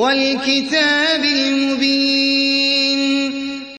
وَالْكِتَابِ الْمُبِينِ